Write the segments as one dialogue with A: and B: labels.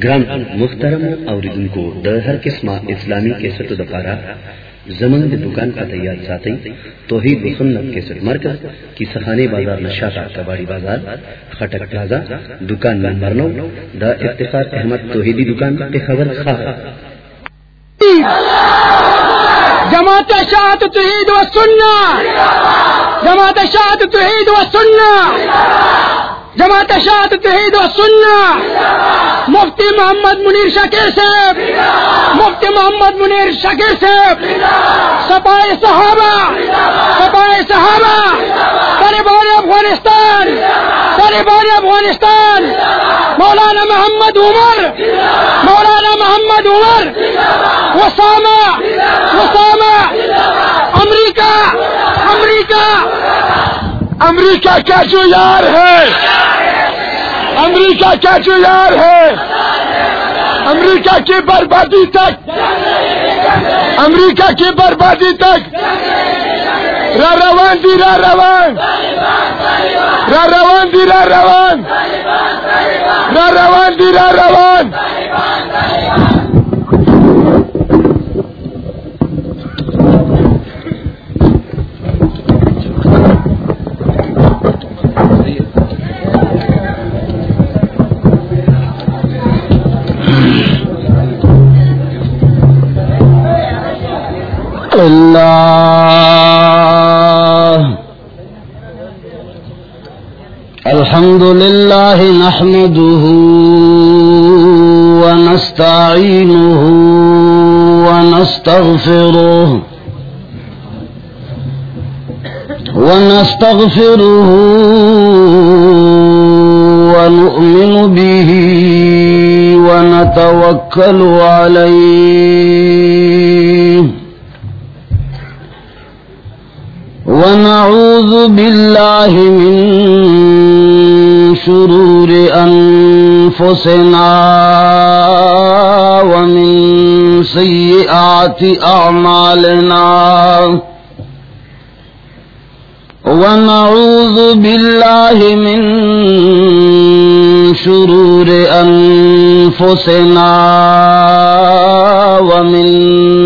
A: گران محترم اوریدن کو د ہر قسم اسلامی کے سٹ دپارا زمن د دکان کا تیار ساتھی توحید و سنت کے سٹ مرکز کی سخانے بازار نشاطا کباڑی بازار، خٹک پلازا، دکان نمبر نو، دا اتفاق احمد توحیدی دکان کے خبر خواہ۔
B: جماعت شاعت توحید و سننا جماعت شاعت توحید و سننا جماعت شاعت توحید و سننا مفتی محمد منیر شکیر صاحب۔ مفتی محمد منیر شکیر صاحب۔ سپائے صحابہ۔ سپائے صحابہ۔ طالبان افغانستان۔ طالبان افغانستان۔ مولانا محمد عمر۔ مولانا محمد عمر۔ وسامہ۔ وسامہ۔ امریکہ۔ امریکہ۔
C: امریکہ کا جو یار ہے۔ امریکہ کا جو یار ہے۔ امریکہ کی بربادی تک۔ امریکہ کی بربادی تک۔ را روان دی، را روان۔ را روان دی، را روان۔ را روان دی، را روان۔
D: الله. الحمد لله نحمده ونستعينه ونستغفره ونستغفره ونؤمن به ونتوكل عليه. ونعوذ بالله من شرور أنفسنا ومن سيئات أعمالنا. ونعوذ بالله من شرور أنفسنا ومن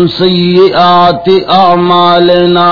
D: سيئات أعمالنا.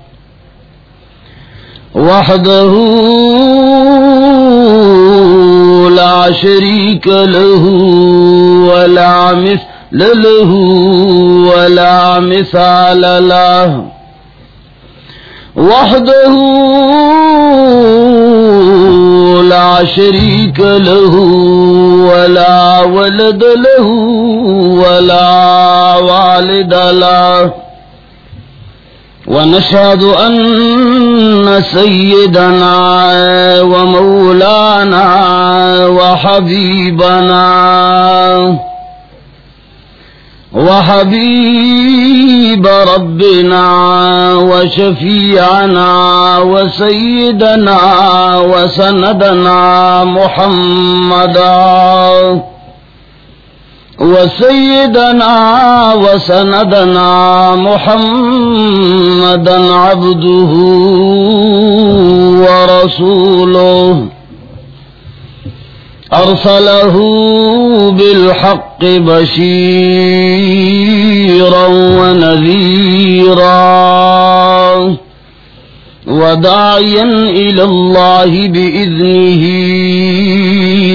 D: وحده لا شريك له ولا مثل له ولا مثال له. وحده لا شريك له ولا ولد له ولا والد له. ونشهد أن سيدنا ومولانا وحبيبنا وحبيب ربنا وشفيعنا وسيدنا وسندنا محمدا وسيدنا وسندنا محمدا عبده ورسوله. أرسله بالحق بشيرا ونذيرا وداعيا إلى الله بإذنه.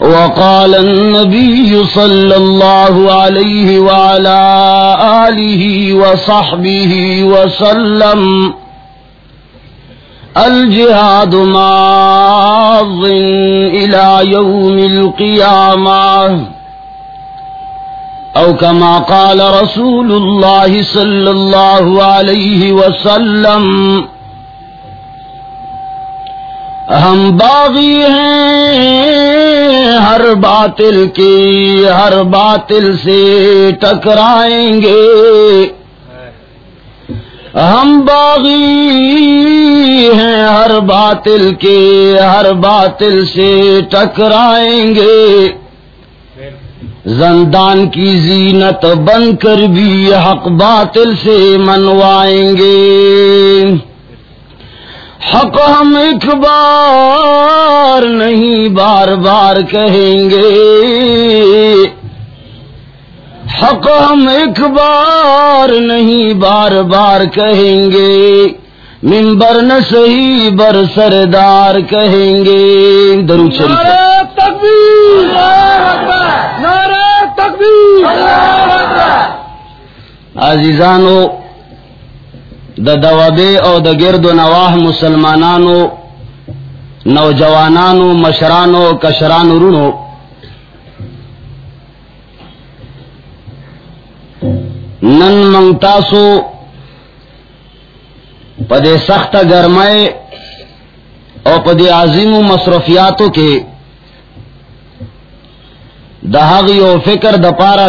D: وقال النبي صلى الله عليه وعلى آله وصحبه وسلم، الجهاد ماض إلى يوم القيامة. او كما قال رسول الله صلى الله عليه وسلم ہم باغی ہیں، ہر باطل کی، ہر باطل سے ٹکرائیں گے۔ ہم باغی ہیں، ہر باطل کے، ہر باطل سے ٹکرائیں گے۔ زندان کی زینت بن کر بھی حق باطل سے منوائیں گے۔ حق ہم ایک بار نہیں بار بار کہیں گے۔ حق ہم ایک بار نہیں بار بار کہیں گے۔ ممبر نہ صحیح بر سردار کہیں گے۔ درو شریف۔
B: تکبیر۔ نعرہ تکبیر۔
D: عزیزانو د دوابے او د گرد و نواح مسلمانانو، نوجوانانو، مشرانو، کشرانو رونو. نن منگتاسو پدے سخت گرمائے او پدے عظیم مصرفیاتو کے دہاغی او فکر د پارا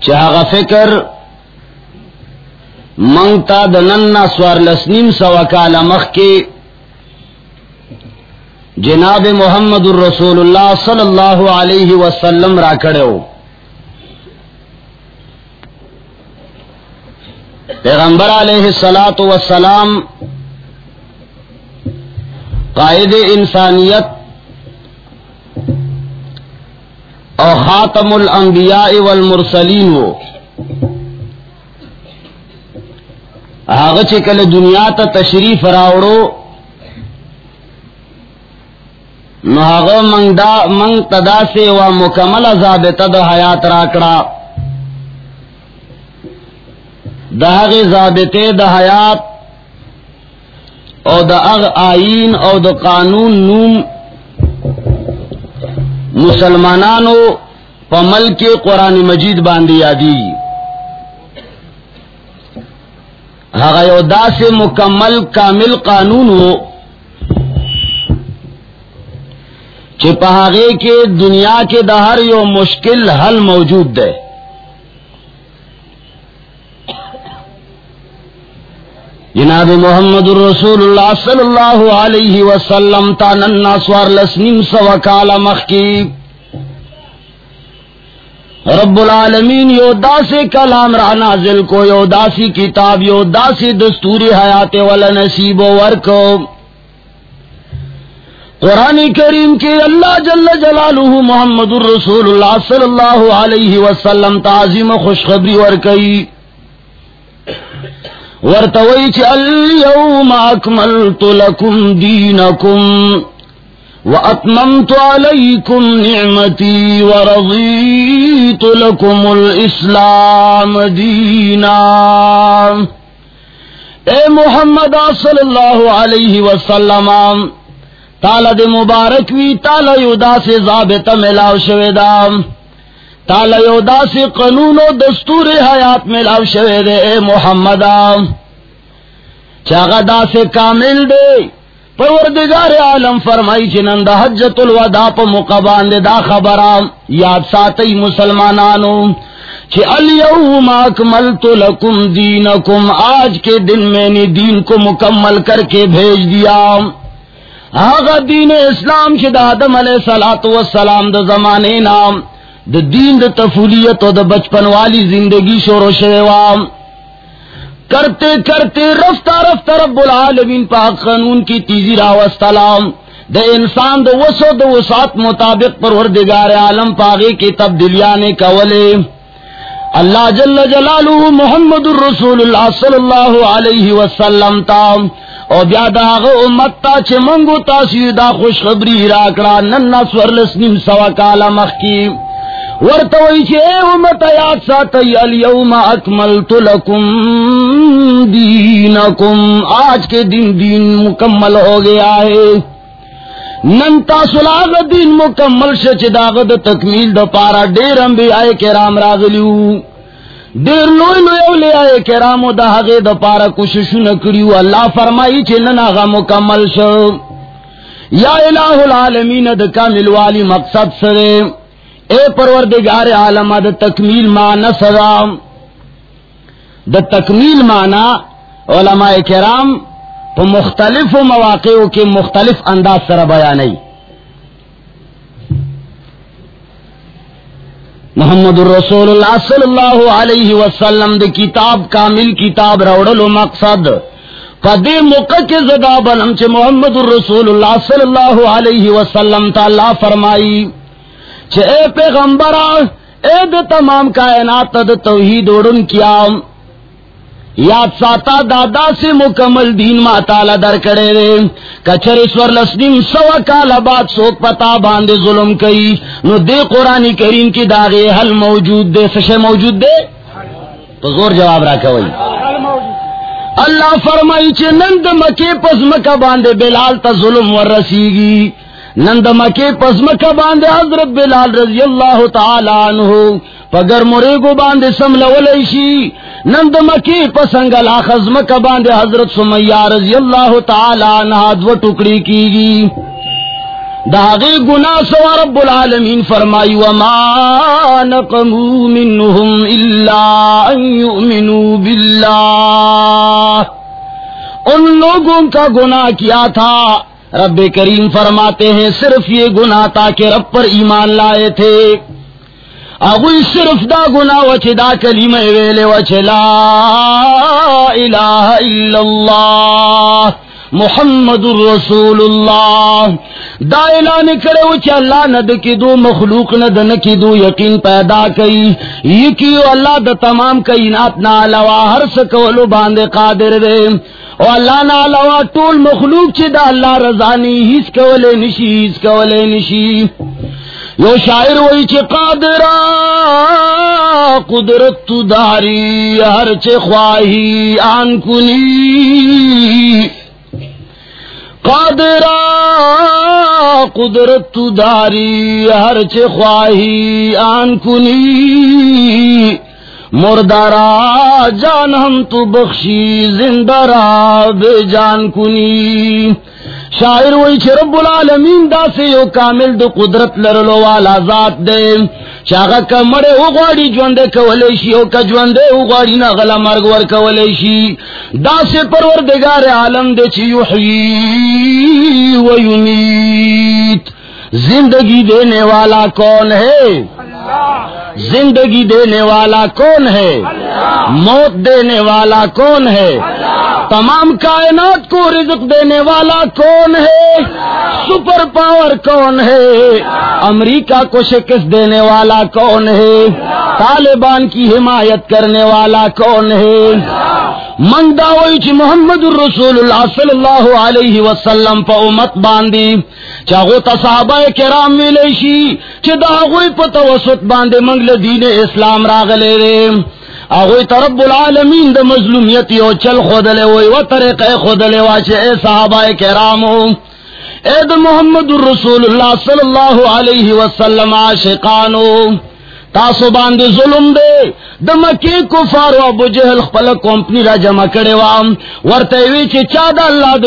D: رجم شویو چاغ فکر منگتا د ننا سوار لسنیم سوا کال مخ کے جناب محمد الرسول اللہ صلی اللہ علیہ وسلم را کڑے پیغمبر علیہ السلاۃ وسلام قائد انسانیت اور خاتم الانبیاء والمرسلین. ہو آغا چکل دنیا تا تشریف راوڑو نو آغا منگ, دا منگ تدا سے و مکمل ضابطہ دا حیات راکڑا دا اغ ضابطے دا حیات او دا اغ آئین او دا قانون نوم مسلمانانو پمل کے قرآن مجید باندھی یادی حدا سے مکمل کامل قانون ہو چپہاگے کے دنیا کے دہر یو مشکل حل موجود ہے جناب محمد الرسول اللہ صلی اللہ علیہ وسلم تا ننا سوار لسنیم سو کالا مخی رب العالمین یو داسی کلام را نازل کو، یو داسی کتاب، یو داسی دستوری حیات والا نصیب و ورکو قرآن کریم کے اللہ جل جلالہ محمد الرسول اللہ صلی اللہ علیہ وسلم تعظیم خوشخبری ورکی. ورتوئی چ اليوم اکملت لکم دینکم واتممت علیکم نعمتی ورضیت لکم الاسلام دینا اے محمد صلی اللہ علیہ وسلم، تالا دے مبارک وی، تالا یودا سے ضابط ملاو شویدا تالا یودا سے قانون و دستور حیات ملاو شویدے اے محمد چاگا دا سے کامل دے. پروردگار عالم فرمائی چنند حجت الوداع پا مقبان دے، دا خبرام یاد ساتی مسلمانانو. چھ الیوم اکملت لکم دینکم، آج کے دن میں نے دین کو مکمل کر کے بھیج دیا آغا دین اسلام چھ دا آدم علیہ سلاۃ دا زمانے نام. دا دین دا تفولیت و دا بچپن والی زندگی شور و شیوام کرتے کرتے رفتہ رفتہ رب العالمین پاک قانون کی تیزی راوستلام دا انسان دا وسو دا وسات مطابق پروردگار عالم پاگے کی تبدیلیاں کولے. اللہ جل جلالہ محمد الرسول اللہ صلی اللہ علیہ وسلم تا. او بیا دا غو امت تا چھ منگو تا سیدہ خوشخبری راکڑا نن سور لسنیم سوا کالا مخکی ورتوئی چھ اے امت یاد ساتی الیوم اکملت لکم دینکم. آج کے دن دین مکمل ہو گیا ہے۔ ننتا سلاغ دین مکمل شچ داغد تکمیل دا پارا دیر انبی آئے کرام راغلیو. دیر لوئی لوئی اولی آئے کرامو دا حقی دا پارا کششو نکریو اللہ فرمائی چھ نناغا مکمل شو. یا الہ العالمین دا کامل والی مقصد سرے اے پروردگار عالم دا تکمیل معنی سرام دا تکمیل معنی علماء کرام تو مختلف مواقع کے مختلف انداز سر بیان نہیں محمد الرسول اللہ صلی اللہ علیہ وسلم دے کتاب، کامل کتاب روڑل و مقصد. قدی موقع کے زدا بنم چے محمد الرسول اللہ صلی اللہ علیہ وسلم تعالی فرمائی چے اے پیغمبرہ اے دے تمام کائنات دا توحید اڑن کیا۔ یاد ساتا دادا سے مکمل دین ما در کرے رے کچر اسور لسنیم سوا کالا بات سوک پتا باندے ظلم کئی۔ نو دے قرآن کریم کی داغے حل موجود دے، سشے موجود دے؟ تو زور جواب رکھا وئی اللہ فرمائی چھے، نند مکے پس مکہ باندے بلال تا ظلم ور رسیگی۔ نند مکے پس مکہ باندے حضرت بلال رضی اللہ تعالی عنہ، پگر مرے گو باندے سمل ولیشی، نند مکی پسنگل آخز مکہ باندے حضرت سمیہ رضی اللہ تعالی عنہ دو ٹکڑی کی گی داغی گناہ سوا رب العالمین فرمائی، وما نقمو منہم الا ان باللہ ان لوگوں کا گناہ کیا تھا رب کریم فرماتے ہیں، صرف یہ گناہ تاکہ رب پر ایمان لائے تھے۔ اگوی صرف دا گنا وچ دا کلیم ویلے وچ لا الہ الا اللہ، محمد الرسول اللہ دا اعلان کرے وچ اللہ ند کی دو، مخلوق ند ن کی دو، یقین پیدا کئی۔ یہ کیو اللہ دا تمام کائنات نہ علاوہ ہر سکولو باندے قادر دے او اللہ نہ علاوہ طول مخلوق چی دا اللہ رضانی ہیس کولے نشی ہیس کولے نشی یو شاعر وہی چ قادر قدرت تو داری، ہر چ خواہی آن کنی۔ قادر قدرت تو داری، ہر چ خواہی آن کنی۔ مردارا، جان ہم تو بخشی، زندہ بے جان کنی شاعر وہی چھ رب العالمین دا سے یو کامل دو قدرت لرلو والا ذات دے. چاگا کمڑے اغواڑی جوندے کولیشی او کا جوندے اغواڑی نا غلا مرگ ور کولیشی دا سے پروردگار عالم دے چھ یحیی و یمیت. زندگی دینے والا کون ہے؟ زندگی دینے والا کون ہے؟ موت دینے والا کون ہے؟ تمام کائنات کو رزق دینے والا کون ہے؟ سپر پاور کون ہے؟ امریکہ کو شکست دینے والا کون ہے؟ طالبان کی حمایت کرنے والا کون ہے؟ منگا ہوئی محمد الرسول اللہ صلی اللہ علیہ وسلم پا امت باندی چاہو تصحابہ کرام ویلیشی چی دا غوی پا توسط باندے منگل دین اسلام راغلے رے۔ اگوی ترب العالمین دا مظلومیتی او چل خودلے وی و طریقے خودلے واچے اے صحابہ کرامو اے دا محمد الرسول اللہ صلی اللہ علیہ وسلم عاشقانو۔ تاسو باندې ظلم دے د مکی کفار او ابو جہل خپل کمپنی را جمع کړي وام. ورته وی چې چا د الله د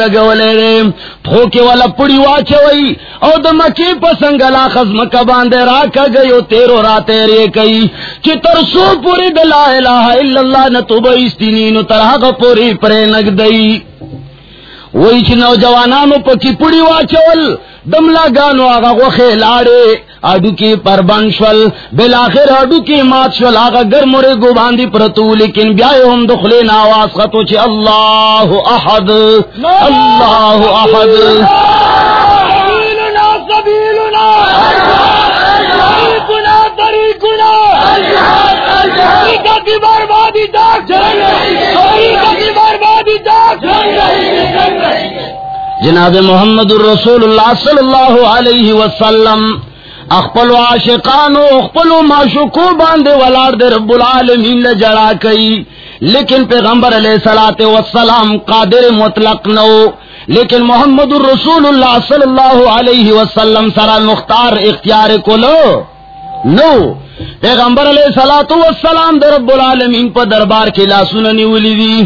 D: لګولې دی. خو کې والا پړی واچوي او د مکی په څنګه لا خزم ک باندې را کګیو تیرو را تیرې کوي چې تر سو پوری د لا اله الا الله نتوب استنین تر هغه پوری پرې نګ دی وای چې نوجوانانو په کې پړی واچول دملا گانو آگا غوخے لاڑے اڈو کی پربن شول بلاخر اڈو کی مات شول آگا گر مرے گو باندی پرتو، لیکن بیائے ہم دخلے ناواز خطو چے اللہ احد اللہ احد.
B: سبيلنا سبيلنا طريقنا طريقنا طريقة کی بربادی تک طريقة کی بربادی
D: جناب محمد الرسول اللہ صلی اللہ علیہ وسلم اخپل عاشقانو اخپل معشوقو باندے ولار دے رب العالمین لجڑا کئی۔ لیکن پیغمبر علیہ الصلوۃ والسلام قادر مطلق نو لیکن محمد الرسول اللہ صلی اللہ علیہ وسلم سرا مختار اختیار کو لو نو پیغمبر علیہ الصلوۃ والسلام دے رب العالمین پر دربار کے لا سننی ولی دی۔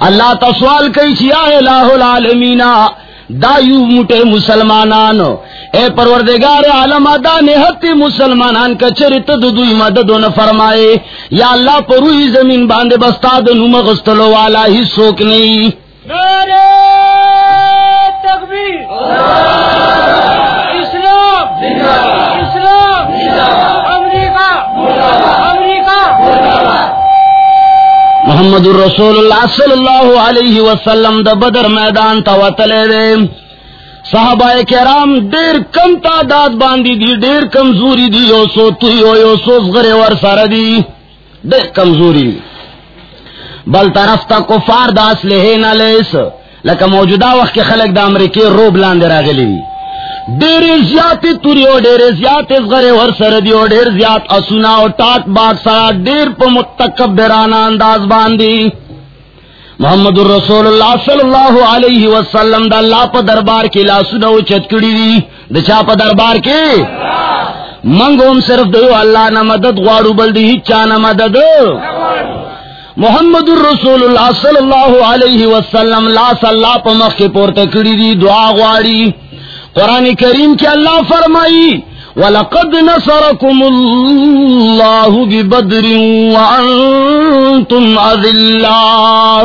D: اللہ تا سوال کئی چیا الہ العالمین دایو موٹے مسلمانان اے پروردگار عالم ادا نہتی مسلمانان کا چرت دوی مدد نہ فرمائے یا اللہ پروئی زمین باندے بستا دنو مغستلو والا ہی سوک نہیں
B: نعرہ تکبیر۔ اسلام۔ اسلام۔ امریکہ۔ امریکہ۔
D: محمد الرسول اللہ صلی اللہ علیہ وسلم دا بدر میدان تا وطلے دے۔ صحابہ کرام دیر کم تعداد باندی دی، دیر کمزوری دی، you so Tawi who you so غرے ور سر دی۔ دیر کمزوری بل طرف تا کفار دا اسلحے نہ لیس لکه موجوده وخت کې خلک د امریکای روب لاندې راغلي دي ډېر زیات توری او ډېر زیات زغره ور سره دی او ډېر زیات اسونا او ټاټ باټ سره ډېر په متکبرانه انداز باندې محمد رسول الله صلی الله علیه وسلم د الله په دربار کې لاسونه او چتکړی دي د چا په دربار کې منګوم صرف دیو الله نه مدد غواړو بل دی چا نه مدد۔ محمد الرسول اللہ صلی اللہ علیہ وسلم لا صلاح پا مخ کے پور دی، دعا غواڑی قرآن کریم کی اللہ فرمائی، وَلَقَدْ نَصَرَكُمُ اللَّهُ بِبَدْرٍ وَأَنْتُمْ أَذِلَّا۔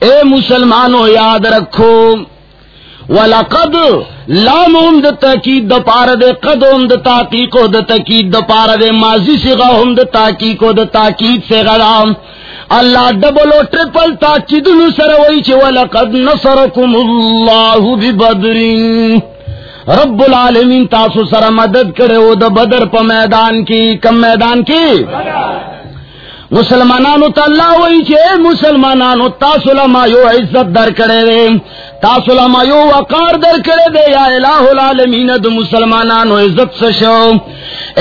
D: اے مسلمانوں، یاد رکھو، ولقد لام هم د تاکید د پار د قد هم د تحقیق او د تاکید د پار د ماضی صيغه هم د تحقیق او د تاکید سے غلام اللہ ڈبل او ٹرپل تاکید نو سره وای چې ولقد نصرکم الله ببدر۔ رب العالمین تاسو سره مدد کړو د بدر په میدان کې، کم میدان کې؟ مسلمانانو ته الله وای چې مسلمانانو، تاسو لما یو عزت در کړې دې تاسو لما یو وقار در کړې دې یا الہ العالمین، د مسلمانانو عزت څه شو؟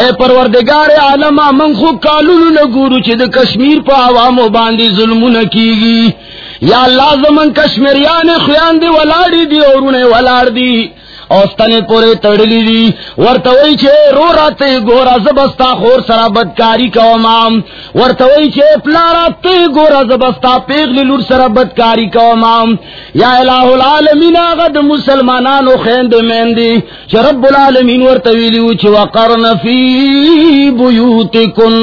D: اے پروردگار عالم، من خو کالونو نه ګورو چې د کشمیر په عوامو باندې ظلمونه کیږي. یا الله، زمون کشمیریان خویان دی ولاړی دی اورونه ولاړ دی اوستنے پورے تڑلی دی ورتوئی چھے رو راتے گورا زبستا خور سرا بدکاری کا امام ورتوئی چھے پلا راتے گورا زبستا پیغلی لور سرا بدکاری کا امام یا الہ العالمین آغد مسلمانانو خیند میندی. چھے رب العالمین ورتوئی ورتویلیو چھے وقرن فی بیوتکن.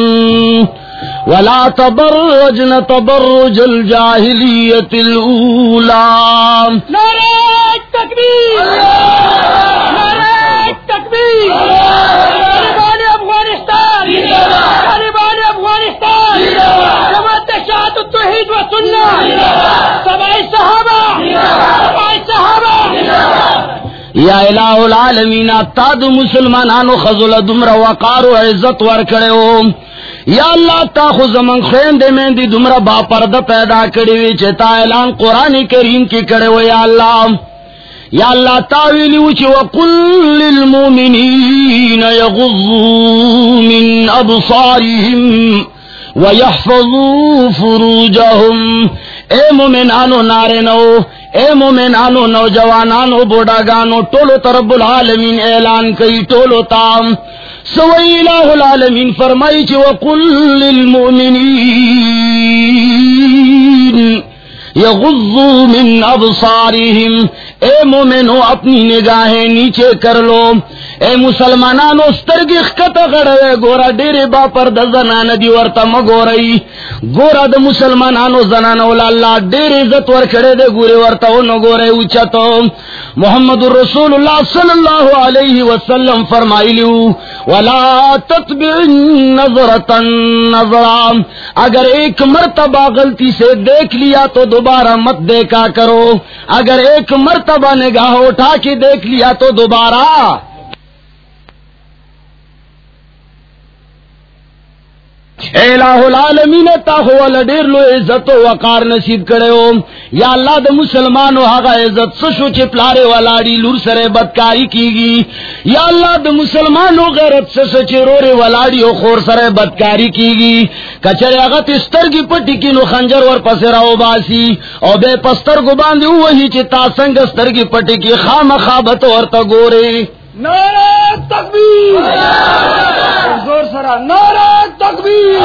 D: ولا تبرجن تبرج الجاہلیت الاولا
B: نعرہ تکبیر نعرہ تکبیر طالبان افغانستان طالبان افغانستان جماعت شاہد التوحید و سنہ سبائی صحابہ سبائی صحابہ.
D: یا الہ العالمین تا دو مسلمانانو خزل دمر وقار و عزت ور کرے یا اللہ تا خو زمن خین دے میں دی دمر با پردہ پیدا کری وی چتا اعلان قرآن کریم کی کرے ہو یا اللہ۔ یا اللہ تاویلی وچ وقل للمؤمنین یغضوا من ابصارهم وَيَحْفَظُوا فُرُوجَهُمْ۔ اے مومنانو نارنو اے مومنانو نوجوانانو بوڑاگانو ٹولو ترب العالمین اعلان کئی، ٹولو تام سوئی الہ العالمین فرمائی چی وقل للمؤمنین یغضو من ابصارہم اے مومنو، اپنی نگاہیں نیچے کر لو۔ اے مسلمانانو، سترگی خکت غڑوے گورا ڈیرے با پر دا زنان دی ورطا مگورئی گورا دا مسلمانانو زنانو لالا ڈیرے عزت ور کڑے دے، گورے ورطا انو گورے اچھتو محمد رسول اللہ صلی اللہ علیہ وسلم فرمائی لیو ولا تتبع نظرتا نظرا۔ اگر ایک مرتبہ غلطی سے دیکھ لیا تو دوبارہ مت دیکھا کرو۔ اگر ایک مرتبہ نگاہ اٹھا کے دیکھ لیا تو دوبارہ الہ العالمین تا ہوا لڈیر لو عزت و وقار نصیب کرے ہو یا اللہ دا مسلمانو ہاگا عزت سشو چے پلارے والاڑی لور سرے بدکاری کی گی یا اللہ دا مسلمانو غیرت سشو چے رورے والاڑی و خور سرے بدکاری کی گی کچرے اغت استر کی پٹی کی نو خنجر ور پس راو باسی او بے پستر کو باندی وہی چے تا سنگ استر کی پٹی کی خام خابت اور تا گورے
B: نعرہ تکبیر! زور سرا، نعرہ تکبیر!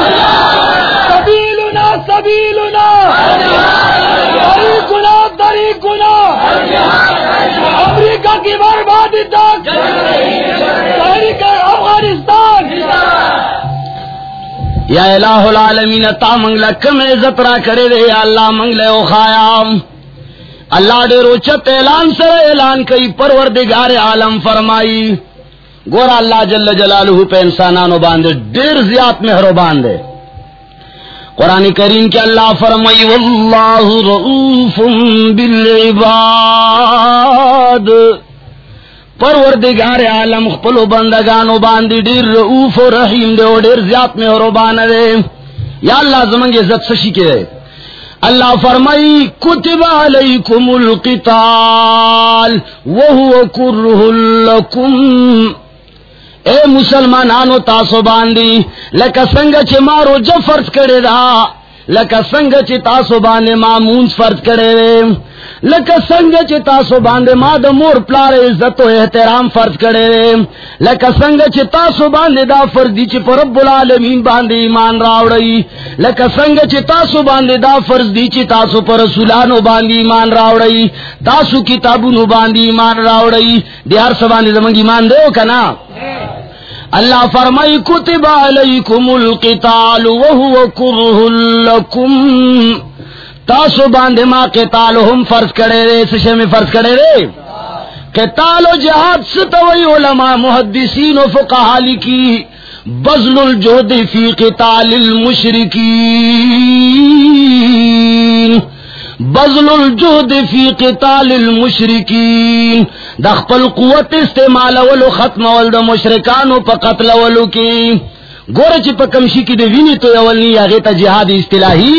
B: سبیلنا سبیلنا! طریقنا طریقنا امریکہ کی بربادی تک! تحریک افغانستان!
D: یا الہ العالمین، تا منگلہ کم عزت را کرے دے، یا اللہ منگلے او خیام اللہ ڈے روچت اعلان سر اعلان کئی پروردگار عالم فرمائی۔ گورا اللہ جل جلالہ پہ انسانانو باندے دیر زیاد مہرو باندے قرآن کریم کے اللہ فرمائی، واللہ رؤوف بالعباد. پروردگار عالم خپلو بندگانو باندی دیر رؤوف و رحیم دے و دیر زیاد مہرو باندے یا اللہ زمانگی عزت سشی کے۔ دے اللہ فرمائی، کتب علیکم القتال وہو کرہ لکم. اے مسلمانانو تاسو باندی، لکا سنگ چھ مارو جو فرض کرے دا، لکا سنگ چھ تاسو باندے مامونز فرض کرے رے لکا سنگ چی تاسو باندے ما دا مور پلار عزت و احترام فرض کرے۔ رے لکا سنگ چی تاسو باندے دا فرض چی پر رب العالمین باندے ایمان راوڑی۔ لکا سنگ چی تاسو باندے دا فرض دی چی تاسو پر رسولانو باندے ایمان راوڑی۔ تاسو کتابونو باندے ایمان راوڑی۔ دی ہر سباندے زمانگ ایمان دے کنا اللہ فرمائی، کتب علیکم القتال وهو کرہ لکم۔ تاسو باندے ما قتال ہم فرض کرے رے سشے میں فرض کرے رے قتال و جہاد ستوئی علماء محدثین و فقہا لکی بزل الجہد فی قتال المشرکین۔ بزل الجہد فی قتال المشرکین۔ دا خپل قوت استعمال ولو ختم ول دا مشرکانو پا قتل ولو کی۔ گورا چی پا کمشی کی دا وینی تو یولنی آغیتا جہاد اصطلاحی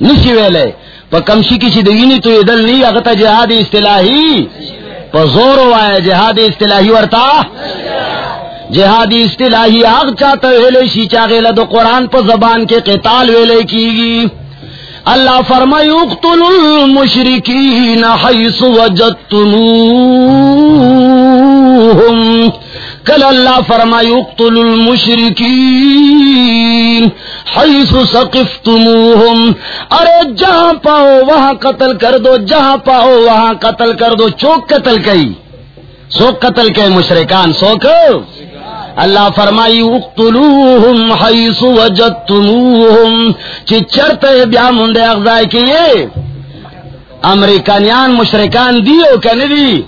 D: نشی ویلے. پا کمشی کی چی دا تو یدل نی آغیتا جہاد اصطلاحی. پا زور وائے جہاد اصطلاحی ورتا جہادی اصطلاحی آغ چاہتا ویلے، شی چاگیلا دا قرآن پا زبان کے قتال ویلے کی گی. اللہ فرمائی، اقتل المشرکین حیث وجدتموہم. کل اللہ فرمائی اقتل المشرکین حیث سقفتموہم ارے جہاں پاؤ، وہاں قتل کر دو، جہاں پاؤ، وہاں قتل کر دو۔ چوک قتل کئی۔ سوک قتل کئی مشرکان، سوک۔ اللہ فرمائی، اقتلوہم حیث وجدتموہم۔ چی چرتے بیا مندے اغزائی کیے امریکانیان مشرکان دیو کنی دی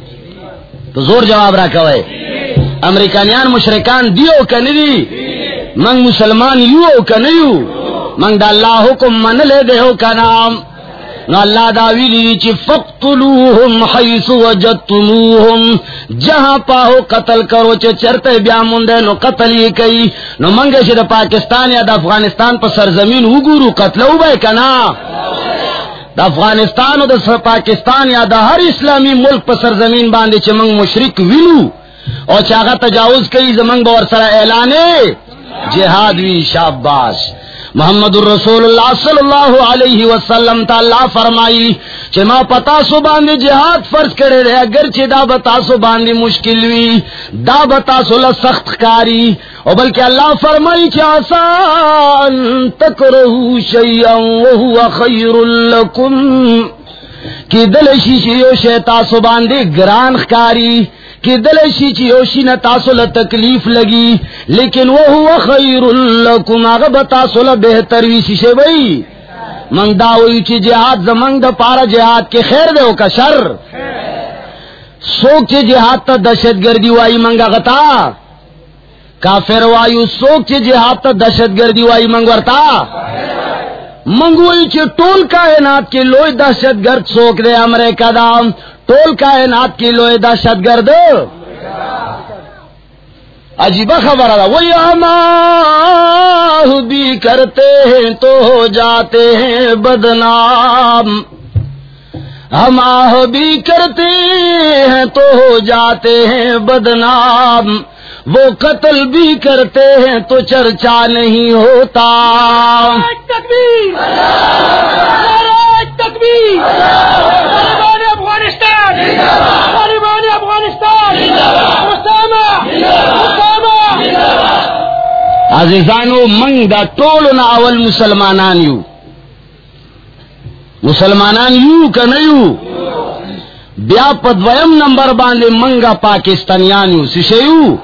D: تو زور جواب را کوئے۔ امریکانیان مشرکان دیو کنی دی منگ مسلمان یو کنیو منگ دا اللہ حکم من لے دے ہو کا نام نو اللہ داوی لی چی فقتلوہم حیث وجدتموہم جہاں پاہو قتل کرو چے چرتے بیا مندے نو قتل ہی کئی نو منگے چی دا پاکستان یا دا افغانستان پا سرزمین وگورو قتلو بے کنا دا افغانستان و دا پاکستان یا دا ہر اسلامی ملک پا سرزمین باندے چی منگ مشرک وینو. او چاگا تجاوز کئی زمنگ باور سر اعلانے، جہاد وی شاباش۔ محمد الرسول اللہ صلی اللہ علیہ وسلم تا اللہ فرمائی چھ ما پتا سو باندے جہاد فرض کرے رہے، اگر چھ دا بتا سو باندے مشکل وی، دا بتا سو لسخت کاری۔ او بلکہ اللہ فرمائی چھ آسان تکرہو شیئا وہو خیر لکم۔ کی دل شیشی یو شیطا سو باندے گران خکاری کی دل شیچی یوشی نہ تاسل تکلیف لگی، لیکن وہ ہوا خیر لکم آگا بتاسل بہتر وی شیشے بھئی؟ منگ داوئی چی جہاد زمنگ دا پارا جہاد کے خیر دے کا شر۔ سوک چی جہاد تا دشت گردی وائی منگا غتا کافر وایو سوک چی جہاد تا دشت گردی وائی منگ ورتا۔ منگوئی چی ٹول کائنات کی لوئی دہشت گرد سوک دے امریکہ دا ٹول کائنات کی لوئی دہشت گرد عجیب خبر ہے وہی ہم بھی کرتے ہیں تو ہو جاتے ہیں بدنام. ہم آہ بھی کرتے ہیں تو ہو جاتے ہیں بدنام. وہ قتل بھی کرتے ہیں تو چرچا نہیں ہوتا.
B: تکبیر! تکبیر! افغانستان طالبان افغانستان
D: عزیزانو، منگ دا ٹول نا اول مسلمانان یو. مسلمانان یو کا نیو بیا پدویم نمبر باندے منگا پاکستانیان یو. سشیو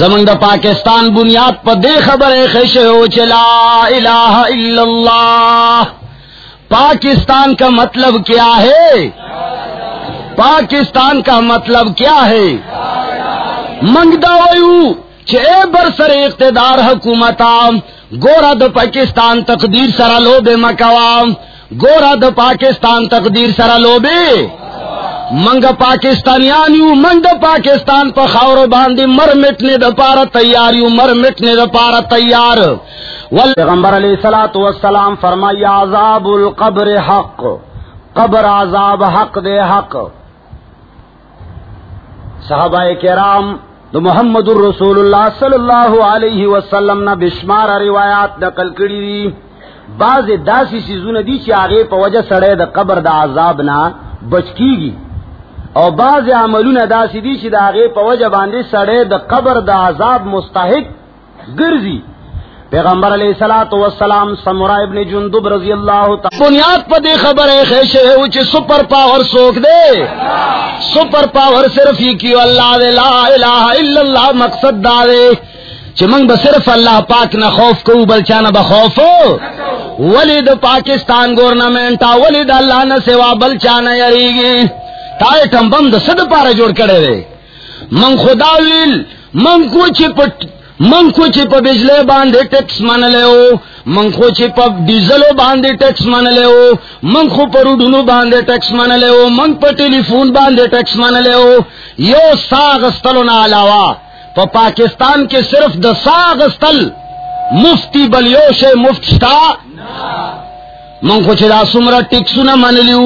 D: زمن دا پاکستان بنیاد پر دے خبر خش ہو چلا الہ الا اللہ پاکستان کا مطلب کیا ہے؟ پاکستان کا مطلب کیا ہے؟ منگدا ویو چھ برسر اقتدار حکومت گورا د پاکستان تقدیر سرا لو بے مکوام گورا د پاکستان تقدیر سرا لو بے منگ پاکستانیان یو منگ پاکستان پا خاور باندی مر مٹنے دا پارا تیار یو مر مٹنے دا پارا تیار۔ پیغمبر علیہ الصلوۃ والسلام فرمایا عذاب القبر حق، قبر عذاب حق دے حق۔ صحابہ کرام دو محمد الرسول اللہ صلی اللہ علیہ وسلم نہ بشمار روایات نقل کری دی. بعض داسی سیزون دی چی آگے پا وجہ سڑے دا قبر دا عذاب نا بچ کی گی او بعض عملون داسی دی چی دا آگے پا وجہ باندے سڑے دا قبر دا عذاب مستحق گرزی. پیغمبر علیہ الصلوۃ والسلام سمورا ابن جندب رضی اللہ تعالی بنیاد پر دے خبر ہے خیشے ہے وچ سپر پاور سوک دے۔ سپر پاور صرف ہی کیو اللہ دے لا الہ الا اللہ مقصد دا دے۔ چمنگ صرف اللہ پاک نہ خوف کو بلچانا بخوف ولید پاکستان گورنمنٹ، ولید اللہ نہ سوا بلچانا یریگی۔ ٹائٹم بم دا صد پارا جوڑ کرے دے۔ من خدا ویل من کو چپٹ من کو چپ بجلے باندھے ٹیکس من لے او من کو چپ ڈیزلو باندھے ٹیکس من لے او من کو پر ڈونو باندھے ٹیکس من لے او من پر ٹیلی فون باندھے ٹیکس من لے او یو ساغ نہ علاوہ، پا پاکستان کے صرف د ساغ استل مفتی بلیوش مفت شتا من کو چدا سمرا ٹکسو نہ من لیو،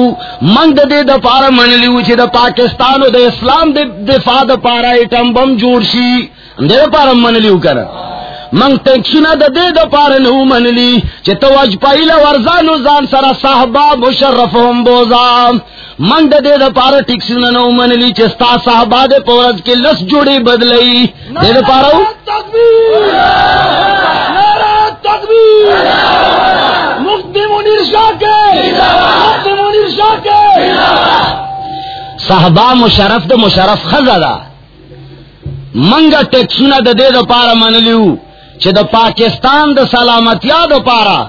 D: من د دے د پارا من لیو چدا پاکستان د اسلام د دفاع د پارا ایٹم بم جوړ شي دے پارا من لیو کر من ٹیکسو نہ د دے د پارا نو من لی چ توج پایلا ورزانو زان سرا صحابہ مشرفهم بوزا. من د دے د پارا ٹکسو نہ نو من لی چ ستا صحابہ دے پورج کے لس جوڑی بدلئی دے د پارا
B: تکبیر! نعرہ تکبیر! مفتی منیر شاہ کے! مفتی منیر شاہ کے!
D: صحابہ مشرف د مشرف خزا منگا ٹیکسونا د دے د پارا من لیو چ د پاکستان د سلامتیا د پارا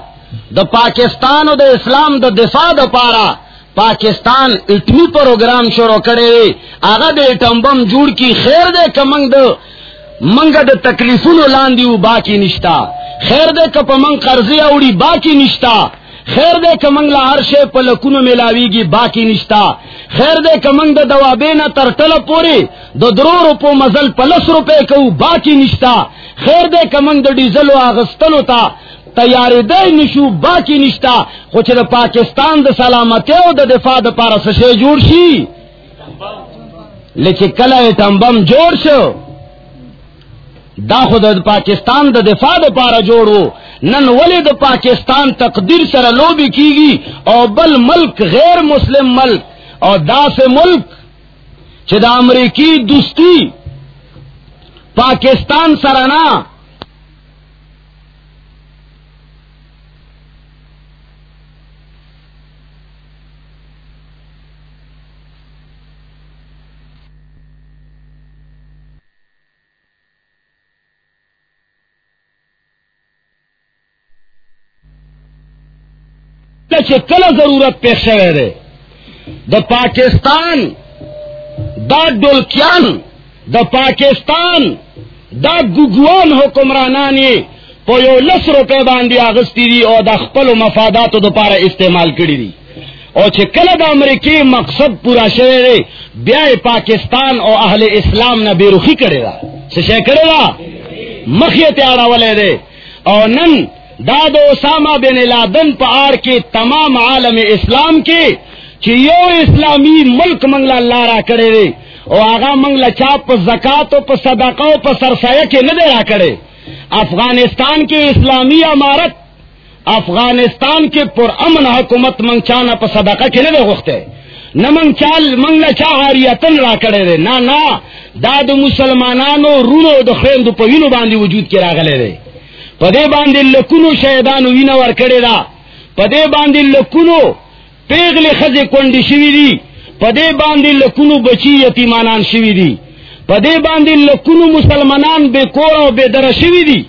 D: د پاکستان او د اسلام د دفاع د پارا۔ پاکستان اتنی پروگرام شروع کرے آگا دے ٹمبم جوڑ کی خیر دے کمنگ د منگ د تکلیفونو لاندیو باقی نشتا۔ خیر دے کپ منگ قرضی اوڑی باقی نشتا۔ خیر دے کمنگ لا ہر شے پلکونو ملاوی گی باقی نشتا. خیر دے کمنگ دا دوابینا تر تل پوری دو درو روپو مزل پلس روپے کو باقی نشتا. خیر دے کمنگ دا ڈیزلو آغستلو تا تیاری دے نشو، باقی نشتا. خوچ دا پاکستان دا سلامتی او دا دفاع دا پارا سشے جوڑ شی لیکن کلا ایٹم بم جوڑ شو، دا خود د پاکستان د دفاع د پارا جوړو نن ولې د پاکستان تقدیر نوبک کی گی او بل ملک غیر مسلم ملک او دا سے ملک چدا امریکی دوستی پاکستان سرنا نه کل ضرورت پیش دے۔ دا پاکستان، دا ڈولکیان، دا پاکستان، دا گگوان حکمرانانی پو یو لس روپے باندھی آگستی دی اور دا خپل و مفادات دا پارا استعمال کری دی۔ اور چھ کل دا امریکی مقصد پورا شہر دے۔ بیا پاکستان اور اہل اسلام نہ بے رخی کرے گا سشے کرے گا مخیت آڑا والے دے۔ اور نن داد اسامہ بن لادن پہاڑ کے تمام عالم اسلام کے چیو اسلامی ملک منگلا لارا کرے رے او آگا منگلا چاپ زکات و صدقہ و سرسایہ کے نہ دے کرے۔ افغانستان کے اسلامی عمارت، افغانستان کے پر امن حکومت منگچانا پا صدقہ کے نہ دے وقتے نہ منگ چال منگلا چاہریتن را کرے رے نہ نہ داد مسلمانانو رونو دخین دو پوینو باندھی وجود کے راگلے رے پدے باندھ لکنو شہدان وینا ور کرے دا پدے باندھ لکنو پیغل خزے کنڈی شوی دی پدے باندھ لکنو بچی یتیمانان شوی دی پدے باندھ لکنو مسلمانان بے کور بے در شوی دی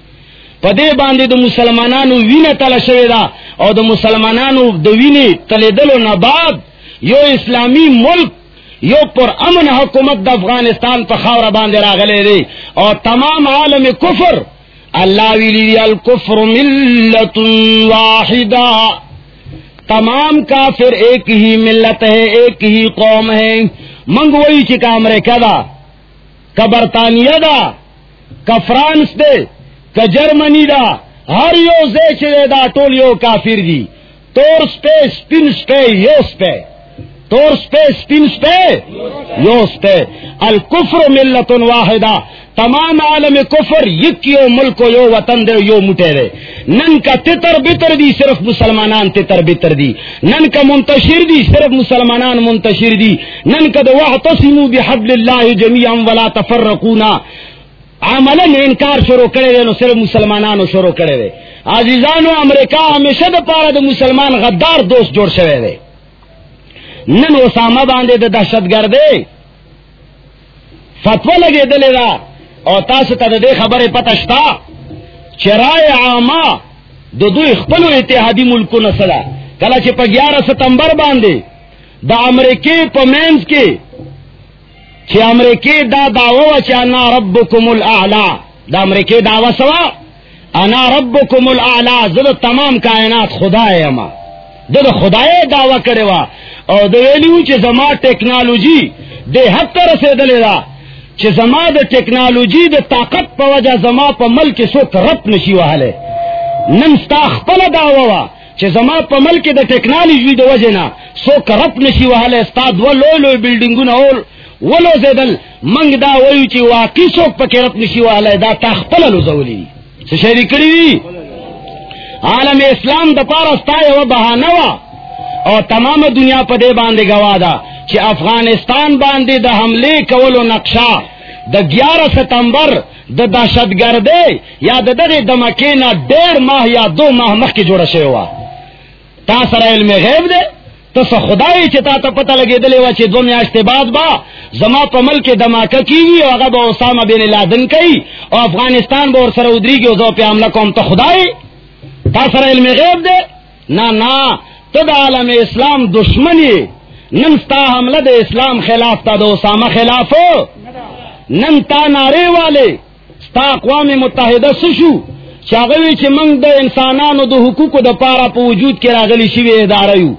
D: پدے باندھ دو مسلمانانو وینا تل شوی دا اور دو مسلمانانو دو وینے تلے دل و نباد یو اسلامی ملک، یو پر امن حکومت دا افغانستان پر خاور باندھ راغلے دے اور تمام عالم کفر اللہ ویلی الکفر ملت واحدہ۔ تمام کافر ایک ہی ملت ہے، ایک ہی قوم ہے۔ منگ وہی چکا امریکہ دا کا برطانیہ دا کا فرانس دے، کا جرمنی دا۔ ہر یو زیچ دے دا ٹول یو کافر دی۔ تور سپیس پن سپے، یو سپے۔ تور سپے، سپن سپے، یو سپے۔ الکفر ملت واحدہ۔ تمام عالم کفر، یک یو ملک یو وطن دے، یو مٹے دے۔ نن کا تتر بتر دی صرف مسلمانان تتر بتر دی۔ نن کا منتشر دی صرف مسلمانان منتشر دی۔ نن کا دو واعتصموا بحبل اللہ جميعا ولا تفرقونا۔ عملا انکار شروع کرے دے، نو صرف مسلمانانو شروع کرے دے۔ عزیزانو، امریکہ ہمیشہ دا پارا دا مسلمان غدار دوست جوڑ شوے دے۔ نن اسامہ باندھے دا دہشت گردے فتوا لگے دلے دا۔ اور تاس دے خبر پتشتا چرائے عامہ دو دو اخبل اتحادی ملکو نسلا کلا چپ گیارہ ستمبر باندھے دا امریکی پمینس کے چھ امریکی دا داو چانا رب کمل آلہ دا امریکی داوا سوا انا رب کمل آلہ تمام کائنات خدا ہے اما دد خدا دعوی کرے وا اور دویلیو چھ زما ٹیکنالوجی دے حد طرح سے دلے دا چھ زما د ٹیکنالوجی د طاقت پا وجہ زما پا ملک سوک رب نشی وحلے نن ستا خپل دعوا وا چھ زما پا ملک د ٹیکنالوجی د وجہ نا سوک رب نشی وحلے ستا دو لوی لوی بلڈنگو اول ولو زیدل منگ دا ویو چی واقعی سوک پا رب نشی وحلے دا تا خپل لو زولی سو شہری عالم اسلام دا پارا ستا یو بہانوا اور تمام دنیا پا دے باندے گوا دا کہ افغانستان باندھے دا حملے کولو نقشہ، دا گیارہ ستمبر، دا دہشت گردے یا دا دے دمکے نہ ڈیڑھ ماہ یا دو ماہ مخ کی جوڑا سے ہوا۔ تا سر علم غیب دے تو سا خدای چتا تا پتہ لگے دلے وا چھ دو میاشتے بعد با زما پمل کے دماکہ کی گی اور اگر با اسامہ بن لادن کئی اور افغانستان با اور سر ادری کی اوزو پہ حملہ قوم تو خدای؟ تا سر علم غیب دے؟ نا نا تو دا عالم اسلام دشمنی. نن ستا حملہ دے اسلام خلاف تا دو اسامہ خلاف نن تا نارے والے. ستا اقوام متحدہ سشو. چاگوی چی منگ دا انسانانو دا حقوق دا پارا پا وجود کے راغلی شوی اداریو.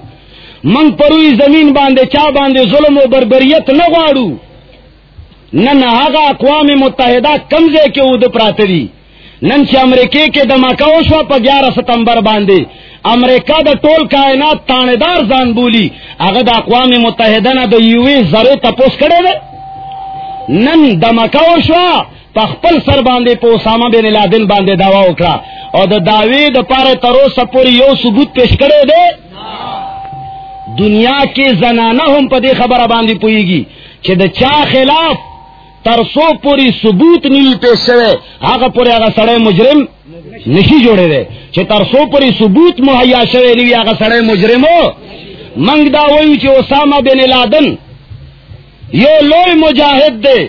D: منگ پروی زمین باندے، چا باندے ظلم و بربریت نگوارو. نن آگا اقوام متحدہ کمزے کے او دا پراتری. نن چی امریکے کے دماکہ شوا پا گیارہ ستمبر باندے. امریکہ دا ٹول کائنات تاندار زان بولی اگر دا اقوام متحدہ نا دا یوی زرے تپوس کرے دے نن دمکاو شوا پخپل سر باندھے پو اسامہ بن لادن باندھے دعوی اکڑا اور دا دعوی دا پارے ترو سپوری یو ثبوت پیش کرے دے دنیا کے زنانہ ہم پدے خبر باندھی پوئے گی کہ دا چا خلاف ترسو پوری ثبوت نیل پیش شوے آگا پورے آگا سڑے مجرم نہیں جوڑے دے۔ کہ ترسو پوری ثبوت مہیا شوے نیوی آگا سڑے مجرمو۔ منگ دا وہی کہ اسامہ بن لادن۔ یہ لوئی مجاہد دے۔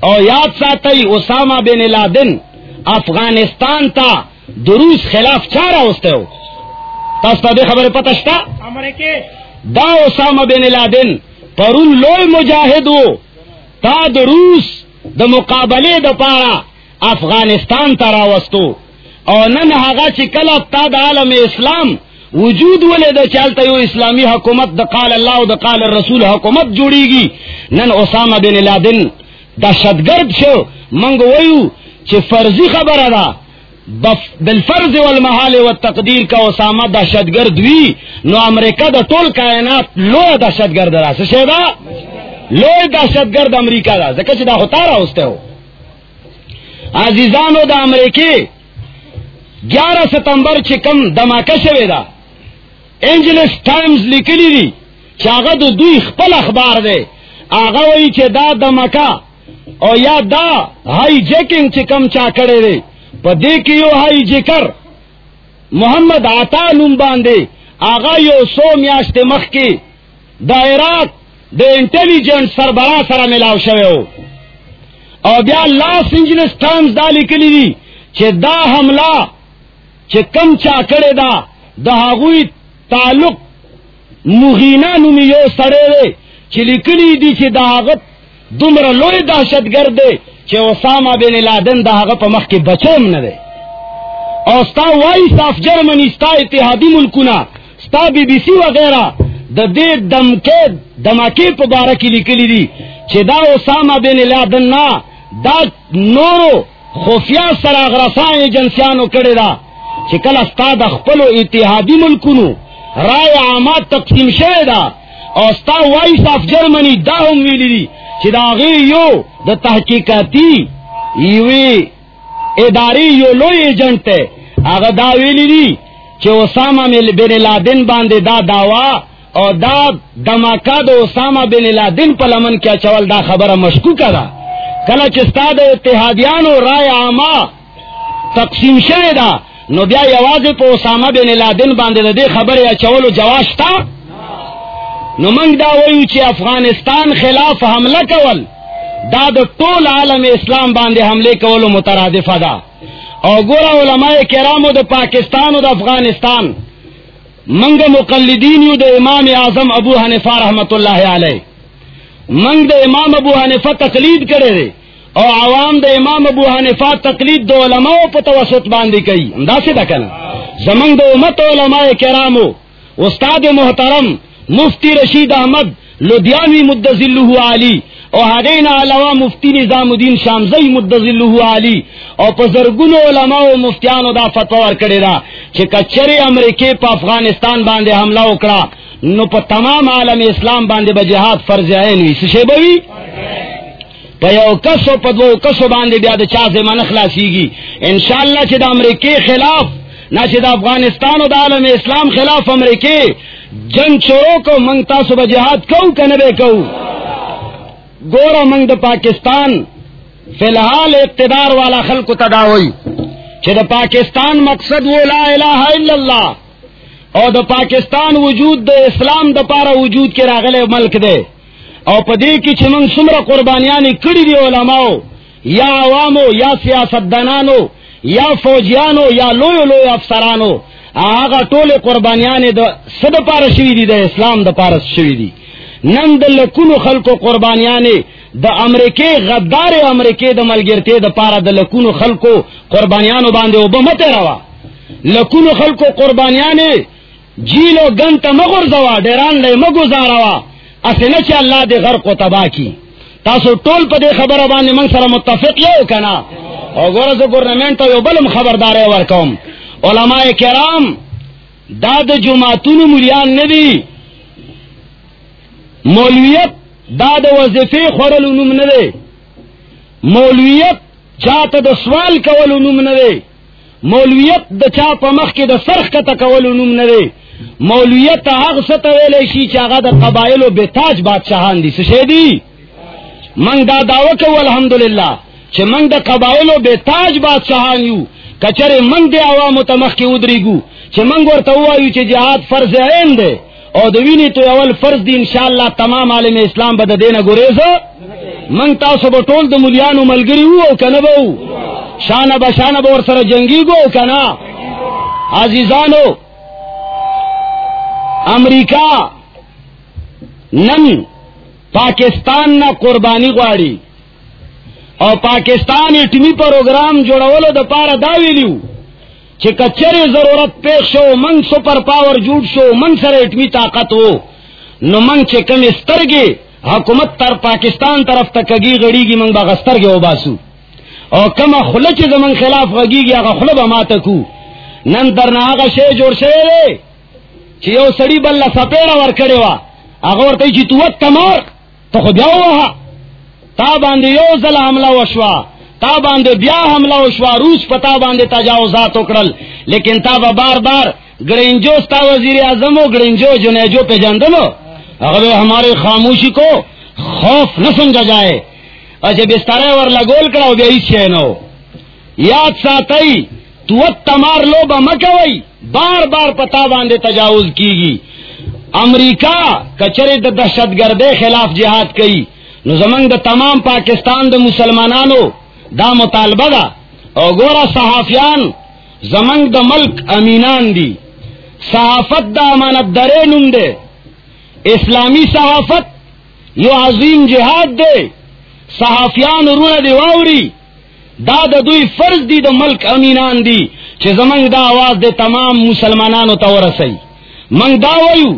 D: اور یاد ساتھی اسامہ بن لادن افغانستان تا دروس خلاف چارا ہوتے ہو۔ تاستا دے خبر پتشتا دا اسامہ بن لادن پرون لوئی مجاہد ہو۔ تا دروس دا مقابلے دا پارا افغانستان تا راوستو اور نن ہاگا چکل تا دا عالم اسلام وجود ولے دا چالتا یو اسلامی حکومت دا قال اللہ دا قال الرسول حکومت جوڑی گی نن اسامہ بن لادن دہشت شو. منگ ویو چھ فرضی خبر ادا بالفرض والمحال والتقدیر کا اسامہ دہشت وی نو امریکہ دا طول کائنات لو دہشت گرد را سشیدہ لو دہشت گرد امریکہ دا زکر چھ دا ہوتا رہا استے ہو عزیزانو دا امریکی گیارہ ستمبر چھ کم دماکہ دا. اینجلس ٹائمز لکلی دی چاگا دو دوی خپل اخبار دے. آگا وی چھ دا او یا دا ہائی جیکنگ چھ کم چا کرے دے. پا دے ہائی جیکر محمد آتا نم باندے. آگا یو سو میاشت مخ کی دا عراق دا انٹیلیجنٹ سربراہ سرا ملاو شوے ہو. او بیا لاس انجلس ٹائمز دا لکلی دی چھ دا حملہ چھ کم چا کرے دا دا تعلق مغینا نمی یو سڑے دے چلی کلی دی چی داغت دمر لوی دہشت گردے چی اسامہ بن لادن داغت پا مخ کی بچوم ندے۔ اور ستا وائس آف جرمنی، ستا اتحادی ملکونا، ستا بی بی سی وغیرہ، دا دے دمکے دمکے پا بارکی لکلی دی چی دا اسامہ بن لادن نا، دا نورو خفیہ سراغ رسائن جنسیانو کڑے دا۔ چی کل استا دا خپلو اتحادی ملکونو رائے آماد تقسیم شوے دا اور ستا وائس آف جرمنی دا ہم ویلی دی چی دا غی یو دا تحقیقاتی یوی اداری یو لو ایجنٹ تے آغا دا ویلی دی چی اسامہ بن لادن باندے دا داوا اور دا دماکا دا اسامہ بن لادن پا لمن کیا چول دا خبر مشکوکا دا کلا چستا دا اتحادیانو رائے آما تقسیم شوے دا نو بیا یواز پو اسامہ بن لادن باندے دے خبر یا چولو جواشتا نو منگ دا ویو چی افغانستان خلاف حملہ کول دا دا طول عالم اسلام باندے حملے کولو مترادفہ دا او گورا علماء کرامو دا پاکستان و دا افغانستان منگ مقلدین یو دا امام اعظم ابو حنفہ رحمت اللہ علیہ منگ دا امام ابو حنفہ تقلید کرے دے اور عوام دا امام ابو حنفا تقلید دو علماء پا توسط باندی کئی۔ انداز سے دکنا زمنگ دو امت علماء کرامو، استاد محترم مفتی رشید احمد لدھیانوی مدزلہ علی، اور حدین علاوہ مفتی نظام الدین شامزی مدزلہ علی، اور پزرگن علماء و مفتیان دا فتوار کرے دا کہ کچرے امریکے پا افغانستان باندے حملہ اکڑا۔ نو پا تمام عالم اسلام باندے بجہاد فرض عین ہوئی۔ سشے بوی؟ پیو کسو پدو کسو باندے بیا دا چاہ زمان اخلاصی گی انشاءاللہ چی دا امریکی خلاف نہ چی دا افغانستان و دا عالم اسلام خلاف امریکی جنگ چورو کو منگ تاسو بجہاد کو کنبے کو گورا منگ دا پاکستان، فی الحال اقتدار والا خلق تداوئی چی دا پاکستان مقصد وہ لا الہ الا اللہ اور دا پاکستان وجود دا اسلام دا پارا وجود کے راغلے ملک دے او پدی کی چمنگ سمر قربانیانی کڑی دی علماء یا عوامو، یا سیاست دانانو یا فوجیانو، یا لویو لوی افسرانو آغا ٹول قربانیان دا صد پارا شوی دی دا اسلام دا پارا شوی دی نن دا لکونو خلقو قربانیانی دا امریکی غدار امریکی دا ملگرتی دا پارا دا لکونو خلقو قربانیانو باندے او بمت روا لکونو خلقو قربانیانی جیلو گنت مغرزوا ڈیران لے مگزاروا اسے چ اللہ دے غرق و تباہ کی۔ تاسو ٹول پہ دے خبر باندې من سره متفق یو کنا او غرض گورنمنٹ یو بلم خبردار ور کوم علماء کرام داد جمعتون مليان ندی مولویت داد وظیفه خورل نوم نه دی۔ مولویت چاته د سوال کول نوم نه دی۔ مولویت د چا په مخ کې د سرخ کته کول نوم نه دی۔ مولویت هغه څه ته ویلې شي چې هغه د قبایلو تاج بادشاہان دي څه شي دي دا داوا کوو الحمدلله چې منګ د قبایلو به تاج بادشاہان یو. کچره منګ د عوامو ته مخ کې ودرېګو چې منګ ورته وایو چې جهاد فرض عین دی او د ویني تو اول فرض دی ان شاء الله تمام عالم اسلام به د دینه ګریزه منګ تاسو به ټول د مليانو ملګری وو او کنه وو شان به شان به ور سره جنگي گو کنه عزیزانو امریکا نن، پاکستان نہ قربانی غواړي او پاکستان اټمی پروګرام جوړولو د پاره دا ویلیو چې کچره ضرورت پیښ شو من سپر پاور جوړ شو من سره اټمی طاقت وو نو من چې کم سترګې حکومت تر پاکستان طرف ته کګي غړيږي من به غسترګې وباسو او کما خله چې زمون خلاف غږیږي هغه خله به ماته کو۔ نن درنه هغه شی جوړ شوی دی چې یو سړی بل سپېړه ور کړی و هغه ورته چې تو تمار ته خو بیا وها تا باندې یو ځل حمله وشوا تا باندې بیا حمله وشوا روس پتا باندې تجاوزات وکړل لیکن تا به بار بار گرینجو ستا وزیر اعظم او گرینجو جنیجو پہ جاندلو اگر ہمارے خاموشی کو خوف نہ سمجھا جائے. اچھا اور جب بستارے ور لگول کراو بیا ہیڅ شی نو. یاد ساتئی تو تمار لو بمکوي بار بار پتا باندې تجاوز کیږي امریکا کچره د دہشت گردے خلاف جہاد کئی۔ نو زمنگ تمام پاکستان د مسلمانانو دا مطالبه دا۔ او گورا صحافیان زمنگ د ملک امینان دی۔ صحافت دا امانت درے نم دے۔ اسلامی صحافت یو عظیم جہاد دے۔ صحافیان رون دی واوری۔ دا د دوی فرض دی، د ملک امینان دی، چې زمنګ دا آواز دے تمام مسلمانانو ته ورسي منګ دا وایو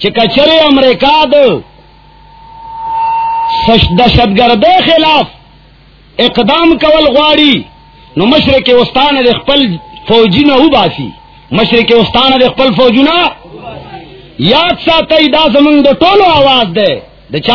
D: چې کچره امریکا د دہشت خلاف اقدام کول غواړي. نو مشرق وستان د خپل فوجی نه وباسي. مشرق وستان د خپل فوجونه یاد ساتي دا زمنګ د ټولو آواز دے د چا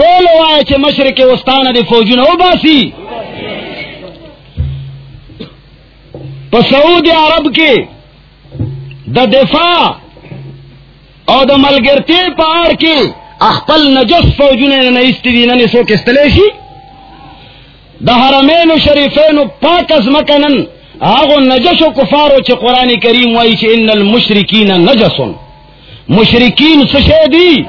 D: ټولو وایي چې مشرق وستان د فوجونه وباسي. په سعودي عرب کې د دفاع او د ملګرتي پار کې خپل نجس فوجونه نه استدي نه سو کې استلشي د حرمین و شریفین و پاک از مکنن هغه نجس او کفارو چې قران کریم وایي چې ان المشرکین نجسون مشرکین څه شي دي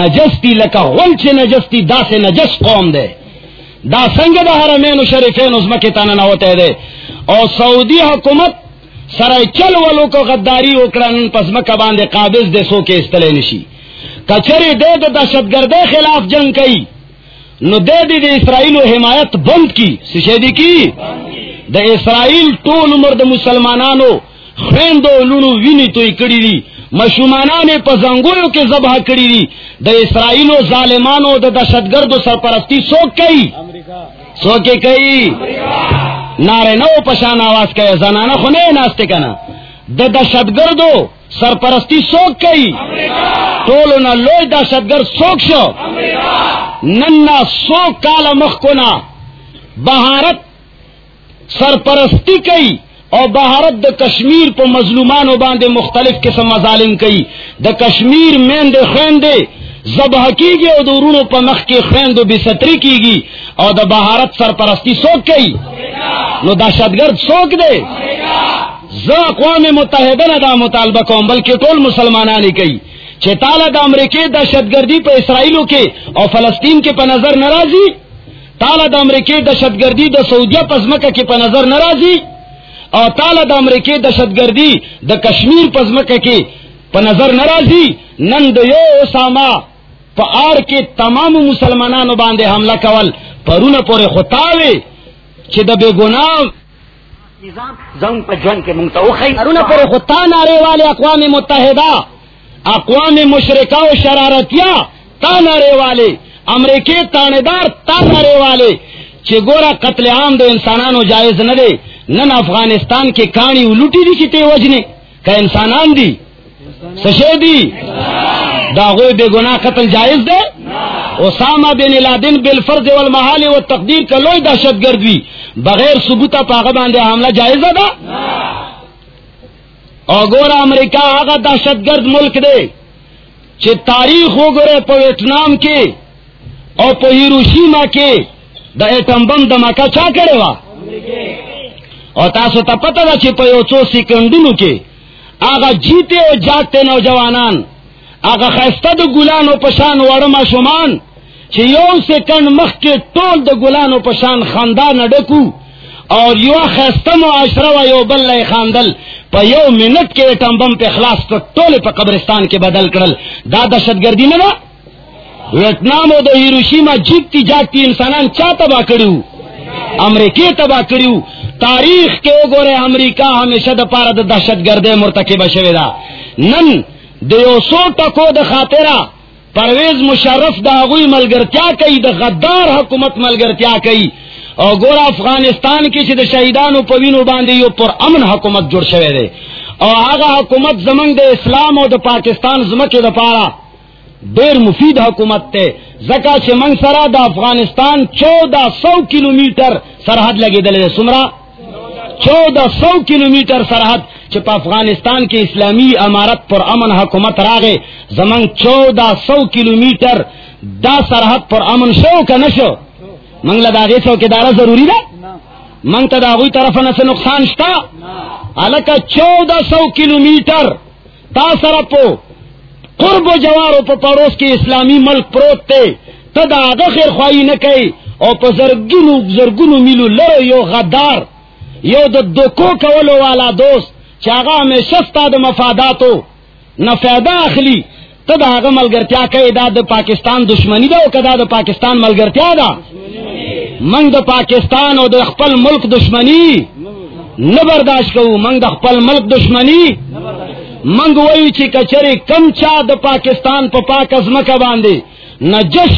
D: نجس دي لکه غول چې نجس دي داسې نجس قوم ده دا څنګه د حرمین و شریفین زمکه تانه نه وته ده او سعودی حکومت سره چل ولو کو غداری وکړن پس مکه باندې قابض دے سو کې استلې نشي کچری دے د دہشت خلاف جنگ کئی۔ نو دے دی د اسرائیل حمایت بند کی۔ سشیدی کی؟ د اسرائیل ټول عمر د مسلمانانو خويندو لونو ویني توي کړی دي مشومانانه په زنګورو کې ذبح کړی دي د اسرائیل او ظالمانو د دهشتګردو سرپرستی څوک کوي څوک کوي نارے نو پشان آواز کہے زنانا خو نہیں ناستے کنا۔ دا دہشت گردو سرپرستی سوک کئی۔ ٹولو نہ لو دہشت گرد سوک شو۔ ننا سو کالا مخ کو نہ بھارت سرپرستی کئی اور بھارت دا کشمیر پہ مظلومان و باندھے مختلف قسم مظالم کئی۔ دا کشمیر مین د خین دے ذبح کی گی اور دورونوں پمخ مخ کے خیند و بستری کی گی اور دا بھارت سرپرستی سوک کئی۔ نو دہشت گرد سوک دے۔ ز اقوام متحدہ نہ دا مطالبہ کوم بلکہ ٹول مسلمانانی کئی۔ چالا دا امریکی دہشت گردی پہ اسرائیلوں کے اور فلسطین کے پہ نظر ناراضی۔ تالا دا امریکی دہشت گردی دا سعودیہ پزمکہ کے پہ نظر ناراضی۔ اور تالا دا امریکی دہشت گردی دا کشمیر پزمکہ کے پہ نظر ناراضی۔ نند یو اسامہ پا آر کے تمام مسلمانانو باندے حملہ کول۔ پرون پورے خطاوے۔ چھ دا بے گناہ
A: زنگ په ژوند کې مونږ ته وخی
D: ارونه پر خطا ناره والے اقوام متحدہ اقوام مشرکہ و شرارتیا تا ناره والے امریکی تاندار تا ناره والے چې ګورا قتل عام د انسانانو جائز نه دی نن افغانستان کې کانی ولوټی دي چې ته وجنه که انسانان دي سشه دي دا غوی بے گناہ قتل جائز دے؟ اسامہ بن لادن بالفرض والمحال و تقدیر کا لوئی دہشت گردی بغیر ثبوتا پاغ باندھے حملہ جائز تھا اور گورا امریکہ آگا دہشت گرد ملک دے چ تاریخ ہو گرے پو ویٹنام کے اور پو ہیروشیما کے، دا ایٹم بم دھماکہ چا کرے وا؟ اور تاسو تا پتہ دا چی پو یو چو سیکنڈونو کے آگا جیتے اور جاگتے نوجوانان آگا خیستہ دا گلانو پشان وڑما شمان چی یو سیکنڈ مخ کے ٹول دا گلانو پشان خاندان ڈکو اور یو خیستہ معاشرہ و یو بل خاندل، پا یو منٹ کے ایٹم بم پہ خلاص پا ٹولے پا قبرستان کے بدل کرل۔ دا دہشت گردی نہ ویتنام او دا ہیروشیما جیتتی جاگتی انسانان چا تباہ کریو؟ امریکی تباہ کریو۔ تاریخ کے گورے امریکہ ہمیشہ دا پارا دا دہشت گردے مرتکب شوی دا نن دیو سو ٹکو دا خاطرہ پرویز مشرف دا اغوی ملگرتیا کئی دا غدار حکومت ملگرتیا کئی۔ اور گورا افغانستان کی چھ دا شہیدانو پوینو باندے یو پر امن حکومت جڑ شوی دے۔ اور آگا حکومت زمنگ دے اسلام اور دا پاکستان زمک دا پارا۔ دیر مفید حکومت تے۔ زکا چھ منگ سرا دا افغانستان چودہ سو کلومیٹر سرحد لگے دلے سمرا؟ چودہ سو کلومیٹر سرحد۔ چپ افغانستان کے اسلامی امارت پر امن حکومت راگے زمن چودہ سو کلومیٹر دا سرحد پر امن شو کا نشو منگلا داغے سو کے دارا ضروری دا؟ منگ تا داغوی طرف نہ نقصان شتا؟ الکا چودہ سو کلومیٹر تا سرپو قرب و جوارو پا پڑوس کے اسلامی ملک پروت تے تدا آگا خیر خواہی نکئی او پا زرگنو زرگنو ملو لرو یو غدار یو دا دکو کولو والا دوست چاگا میں شستا دا مفاداتو نفیدہ اخلی تدا آگا ملگرتیا کئی دا دا پاکستان دشمنی دا او کدا دا پاکستان ملگرتیا دا۔ منگ دا پاکستان او دا خپل ملک دشمنی، نبرداشت کو منگ دا خپل ملک دشمنی۔ منگ وئی چی کچری کم چا د پاکستان پا پاک ازمکا باندے۔ نجس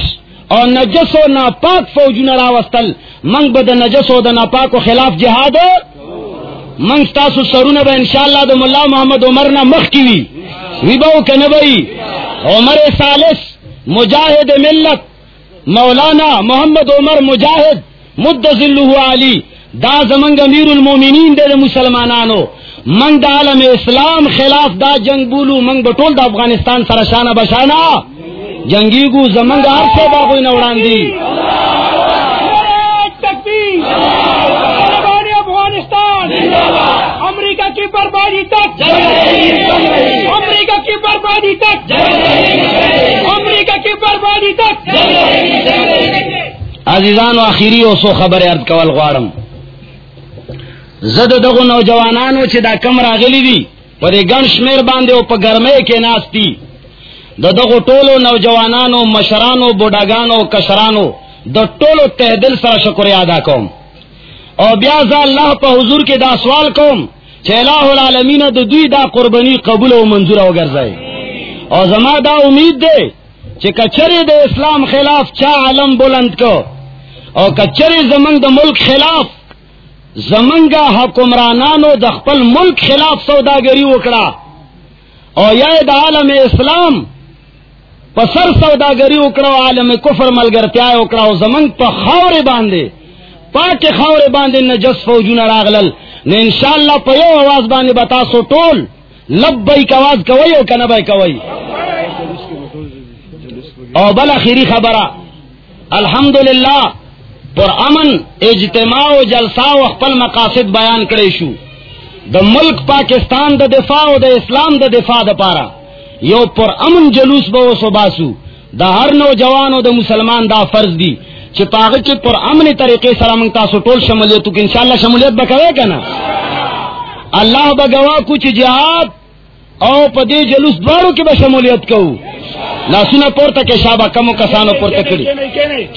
D: اور نجس و ناپاک فوج راوستل منگ بد نجس و د ناپاک و خلاف جہاد منگ ستاسو سرون با انشاءاللہ د ملا محمد عمر نا مخ کی وی وی کنبئی عمر سالس مجاہد ملت، مولانا محمد عمر مجاہد مدذلہ علی. دا زمنگ امیر المومنین دے مسلمانانو. منگ دا عالم اسلام خلاف دا جنگ بولو منگ بٹول دا افغانستان سرشانہ بشانا جنگی گو زمنگ ہر سے باغوی نوڑان دی
B: افغانستان امریکہ کی بربادی تک۔ امریکہ کی بربادی تک۔ امریکہ کی بربادی تک۔
D: عزیزان و آخری او سو خبر ارد کول غوارم زد دغو نوجوانانو چې دا کم راغلی دي په دې ګڼ شمیر باندې او په ګرمۍ کې ناشتي د دغو ټولو نوجوانانو مشرانو بوډاګانو کشرانو د ټولو تهدل سره شکر ادا کوم. او بیا ځا الله په حضور کې دا سوال کوم چې الہ العالمین د دوی دا قربانی قبول او منظور او ګرځي او زما دا امید ده چې کچری د اسلام خلاف چا علم بلند کو. او کچری زمنګ د ملک خلاف زمنگا حکمرانانو د خپل ملک خلاف سوداگری وکڑا. او یا د عالم اسلام پسر سوداگری وکڑا عالم کفر ملگرتیا وکڑا او زمنگ په خاور باندې پاک خاور باندې نجس فوجونه راغلل. نو شاء اللہ پیو آواز بانے بتا سو ٹول لب لبیک کواز کوئی او کنا بای کوئی او بل اخیری خبرہ الحمدللہ پر امن، اجتماع و جلسہ و خپل مقاصد بیان کرے شو. دا ملک پاکستان دا دفاع و دا اسلام دا دفاع دا پارا یو پر امن جلوس بو سو باسو دا ہر نوجوان و دا مسلمان دا فرض دی. چی پاغ چی پر امن طریقے سر منگ تاسو ٹول شمولیتو کہ انشاءاللہ شمولیت بکوے کنا اللہ بگوا کچھ جہاد او پا دے جلوس دوارو کی با شمولیت کو لاسونا پورتا کے شابا کمو کسانو پورتا کری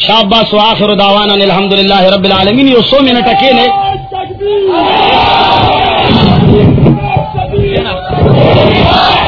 D: شابا سو آخر دعوانا الحمدللہ رب العالمین یو سو منٹ اکیلے
B: روان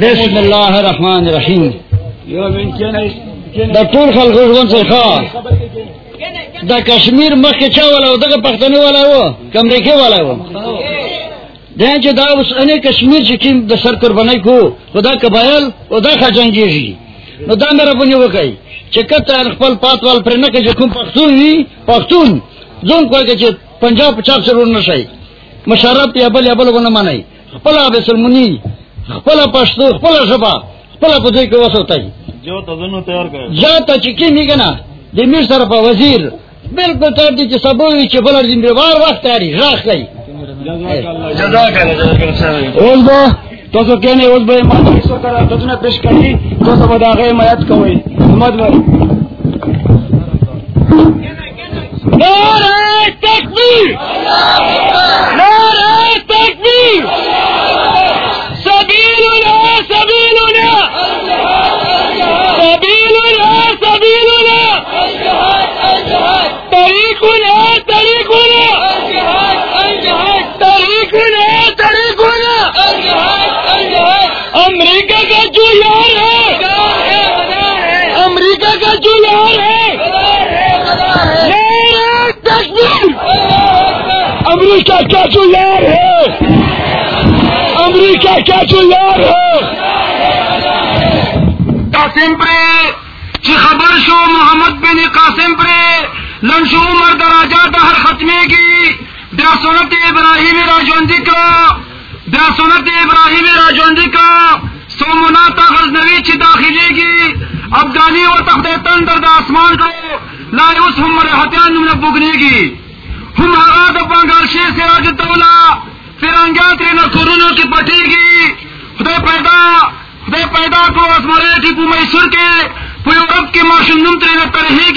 E: بسم اللہ الرحمن الرحیم دا ټول خلق ژوند څخه. دا کشمیر مخ چا والا و دا پختنو والا و کمریکی والا و دین چی دا اس انے کشمیر چکیم دا سر قربانی کو و کبائل و دا خجنگی جی نو دا میرا بنی وکی چکت تا خپل پات وال پر نکا چی کم پختون وی پختون زون کوئی که چی پنجاب پچاپ سرور نشای مشارب یا بل یا بل و نمانی خپل آب سلمونی پشتو خپل شبا خپل پدوی که وسوتای
F: جو تا دنو تیار کرد
E: جا تا چکی میگنا دی میر سر پا وزیر بالکل تردی چی سبوی چی بلر دې وار وقت تاری راخ لای
F: جزاک الله
C: اوس به تاسو کنه اوس به ما تاسو کرا تو نه پیش کړی تاسو به دا غي میات کوی محمد ور
G: نعرہ تکبیر۔ نعرہ تکبیر۔ سبیلنا سبیلنا۔ سبیلنا سبیلنا۔ الجهاد الجهاد طریقنا طریقنا امریکہ کا جو یار ہے۔ امریکہ کا جو یار ہے
C: امریکہ کا جو یار ہے۔ امریکہ کا جو یار ہے۔
G: قاسم پرے چی خبر شو محمد بن قاسم پرے۔ لنشو عمر دراجات ہر ختمے کی۔ بیا سنت ابراہیم راجوندی کا۔ بیا سنت ابراہیم راجوندی کا۔ سومناتا غزنوی چی داخلے گی افغانی و تخت تندر دا آسمان کو۔ لائے اس ہم مرحتیان نمنا بگنے گی ہم آغاد بانگار شیر سراج الدولہ پھر انگیات رینا کرونوں کی پٹی گی خدای پیدا خدای پیدا کو اسمارے ٹیپو میسور کے۔ پیورب کی ماشن نم ترین ترہی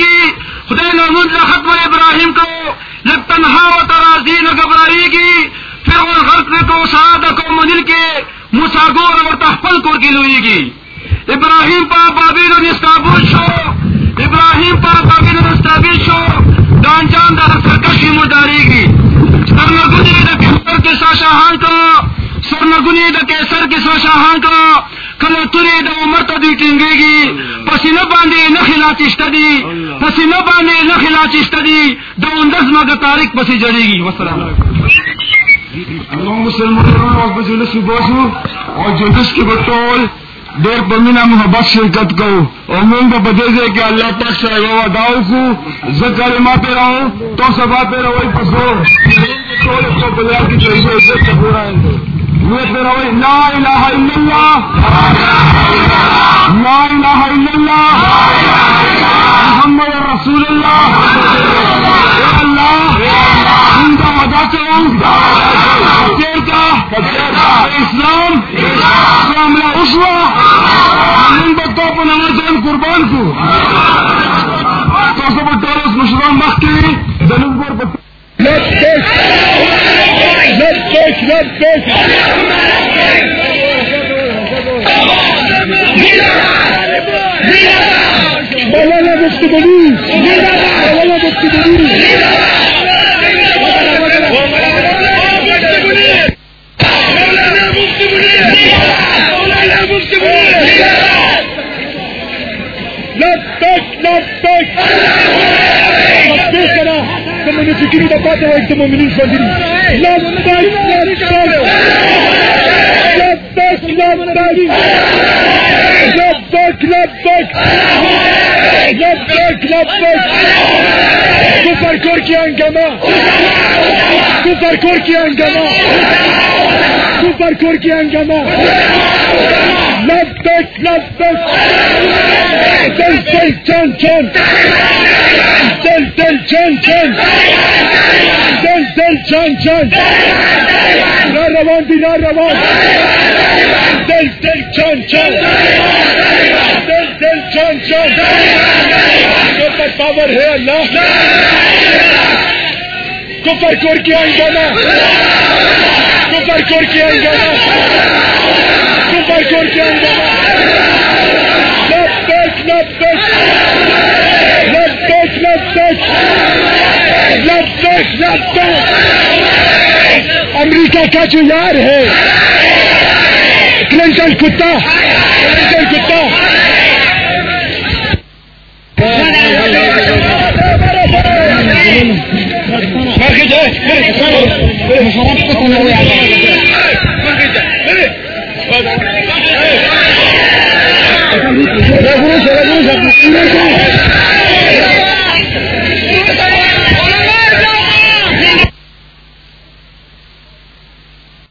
G: گی خدای نرمود ختم ابراہیم کو یک تنہا و ترازی نہ گھبرائی گی پھر وہ غرق نے کو، سعادہ کو، منل کے مساگور اور تحفل کو کی لوئی گی ابراہیم پا بابیل و شو، ابراہیم پا بابیل و شو، دان جان دا سرکشی مداری گی سرنگنی دا کسر کے سا شاہان کو سرنگنی دا کیسر کے سا شاہان کو کلا ترے دا عمر تا دی ٹنگے گی، پسی نہ باندے نہ خلا دی، پسی نہ باندے نہ خلا چشتہ دی، دا اندز مگا تارک پسی جڑے گی۔ وسلام
C: اللہ مسلمان اور بجلس باسو اور جلس کے بطول دیر پمینا محبت شرکت کو اور مونگ بدے دے کہ اللہ پاک سے ہوا داؤ کو زکر ماں پہ رہو، تو سبا پہ رہو پسو تو بازار کی چاہیے سے ہو ہے۔ بولتے رہو لا الہ الا اللہ، لا الہ الا اللہ، محمد رسول اللہ اللہ ان کا بتاتے ہوں شیر کا اسلام اسلام اسوا ان بتوں کو نمر دین قربان کو۔ تو سب ٹیرس مشرم مخت کی پر کیس روڈ کیس مولانا گفت گری مولانا گفت گری Let's take, let's take. Path واقعی دیکھ لو دیکھ لو دیکھ لو دیکھ سپر کور کیا انجما سپر کور کیا انجما سپر کور کیا انجما لب دیکھ لب دیکھ دل دل چین دل دل چین چین دل دل چین چین روان دی روان دل دل چون چون دل دل چون چون کپر پاور ہے اللہ۔ کپر کور کیا جانا کپر کور کیا جانا کپر کور کیا جانا لب پیش لب پیش لب امریکہ کا جو یار ہے۔ کلنٹن کتا کلنٹن کتا
B: محرم کو